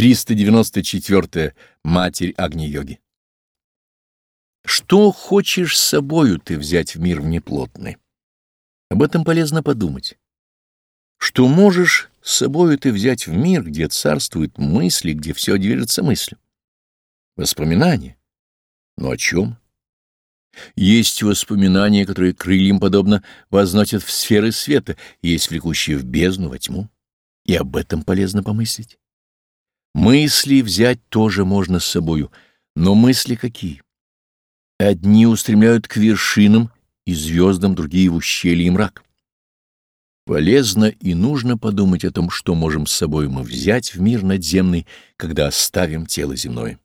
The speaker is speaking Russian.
394. Матерь Агни-йоги. Что хочешь с собою ты взять в мир внеплотный? Об этом полезно подумать. Что можешь с собою ты взять в мир, где царствуют мысли, где все движется мыслью? Воспоминания. Но о чем? Есть воспоминания, которые крыльям подобно возносят в сферы света, есть влекущие в бездну, во тьму. И об этом полезно помыслить. Мысли взять тоже можно с собою, но мысли какие? Одни устремляют к вершинам и звездам, другие в ущелье и мрак. Полезно и нужно подумать о том, что можем с собой мы взять в мир надземный, когда оставим тело земное.